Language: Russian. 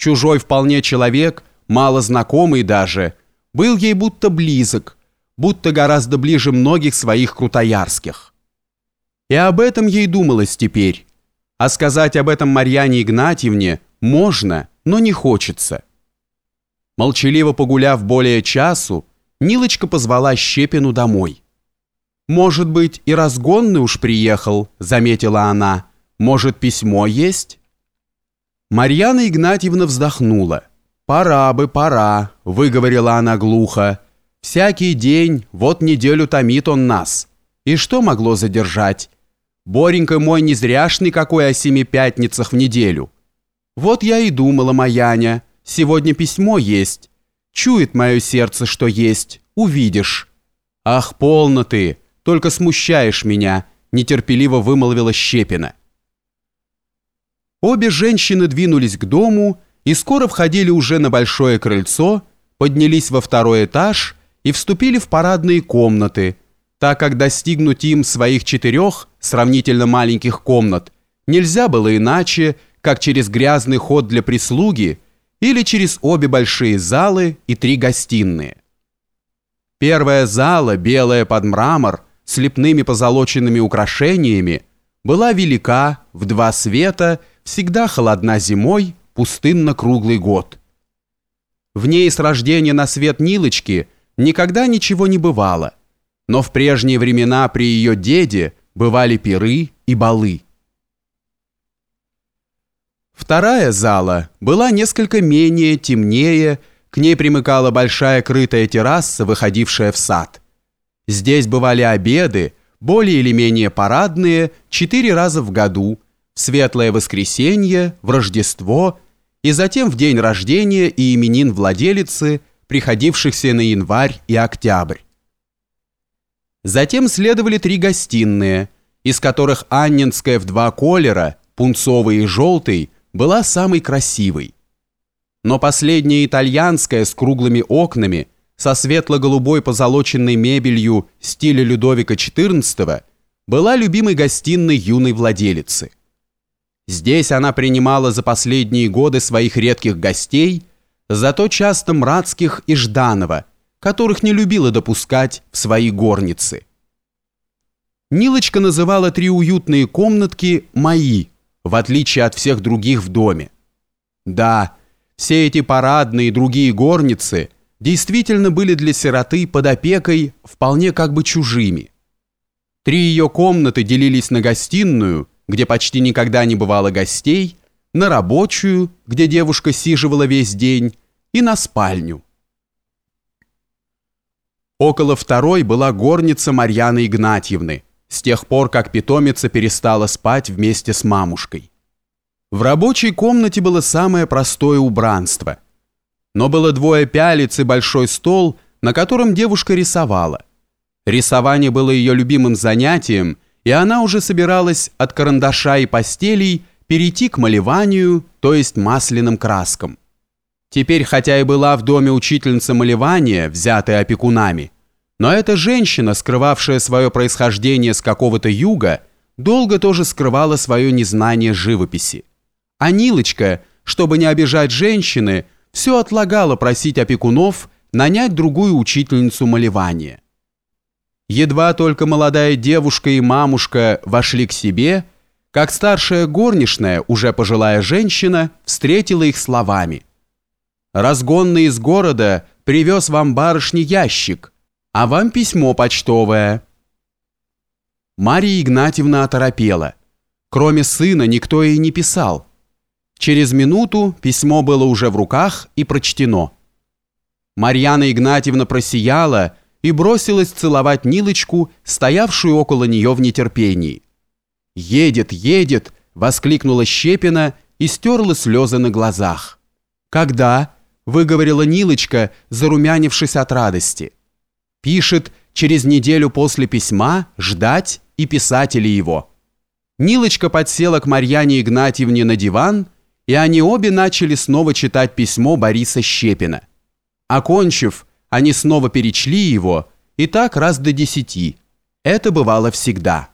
Чужой вполне человек, мало знакомый даже, был ей будто близок, будто гораздо ближе многих своих крутоярских. И об этом ей думалось теперь. А сказать об этом Марьяне Игнатьевне можно, но не хочется. Молчаливо погуляв более часу, Нилочка позвала Щепину домой. «Может быть, и разгонный уж приехал», — заметила она. «Может, письмо есть?» Марьяна Игнатьевна вздохнула. «Пора бы, пора», — выговорила она глухо. «Всякий день, вот неделю томит он нас. И что могло задержать? Боренька мой не зряшный какой о семи пятницах в неделю. Вот я и думала, Маяня, сегодня письмо есть. Чует мое сердце, что есть, увидишь». «Ах, полно ты, только смущаешь меня», — нетерпеливо вымолвила Щепина. Обе женщины двинулись к дому и скоро входили уже на большое крыльцо, поднялись во второй этаж и вступили в парадные комнаты, так как достигнуть им своих четырех сравнительно маленьких комнат нельзя было иначе, как через грязный ход для прислуги или через обе большие залы и три гостиные. Первая зала, белая под мрамор, с лепными позолоченными украшениями, была велика, в два света всегда холодна зимой, пустынно круглый год. В ней с рождения на свет Нилочки никогда ничего не бывало, но в прежние времена при ее деде бывали пиры и балы. Вторая зала была несколько менее, темнее, к ней примыкала большая крытая терраса, выходившая в сад. Здесь бывали обеды, более или менее парадные, четыре раза в году – Светлое воскресенье, в Рождество и затем в день рождения и именин владелицы, приходившихся на январь и октябрь. Затем следовали три гостиные, из которых Аннинская в два колера, пунцовый и желтый, была самой красивой. Но последняя итальянская с круглыми окнами, со светло-голубой позолоченной мебелью стиля Людовика XIV, была любимой гостиной юной владелицы. Здесь она принимала за последние годы своих редких гостей, зато часто Мрацких и Жданова, которых не любила допускать в свои горницы. Нилочка называла три уютные комнатки «мои», в отличие от всех других в доме. Да, все эти парадные и другие горницы действительно были для сироты под опекой вполне как бы чужими. Три ее комнаты делились на гостиную – где почти никогда не бывало гостей, на рабочую, где девушка сиживала весь день, и на спальню. Около второй была горница Марьяны Игнатьевны, с тех пор, как питомица перестала спать вместе с мамушкой. В рабочей комнате было самое простое убранство. Но было двое пялиц и большой стол, на котором девушка рисовала. Рисование было ее любимым занятием – и она уже собиралась от карандаша и постелей перейти к малеванию, то есть масляным краскам. Теперь, хотя и была в доме учительница малевания, взятая опекунами, но эта женщина, скрывавшая свое происхождение с какого-то юга, долго тоже скрывала свое незнание живописи. А Нилочка, чтобы не обижать женщины, все отлагала просить опекунов нанять другую учительницу малевания. Едва только молодая девушка и мамушка вошли к себе, как старшая горничная, уже пожилая женщина, встретила их словами. «Разгонный из города привез вам барышне ящик, а вам письмо почтовое». Мария Игнатьевна оторопела. Кроме сына никто ей не писал. Через минуту письмо было уже в руках и прочтено. Марьяна Игнатьевна просияла и бросилась целовать Нилочку, стоявшую около нее в нетерпении. «Едет, едет!» — воскликнула Щепина и стерла слезы на глазах. «Когда?» — выговорила Нилочка, зарумянившись от радости. «Пишет, через неделю после письма ждать и писатели его». Нилочка подсела к Марьяне Игнатьевне на диван, и они обе начали снова читать письмо Бориса Щепина. Окончив, они снова перечли его, и так раз до десяти. Это бывало всегда.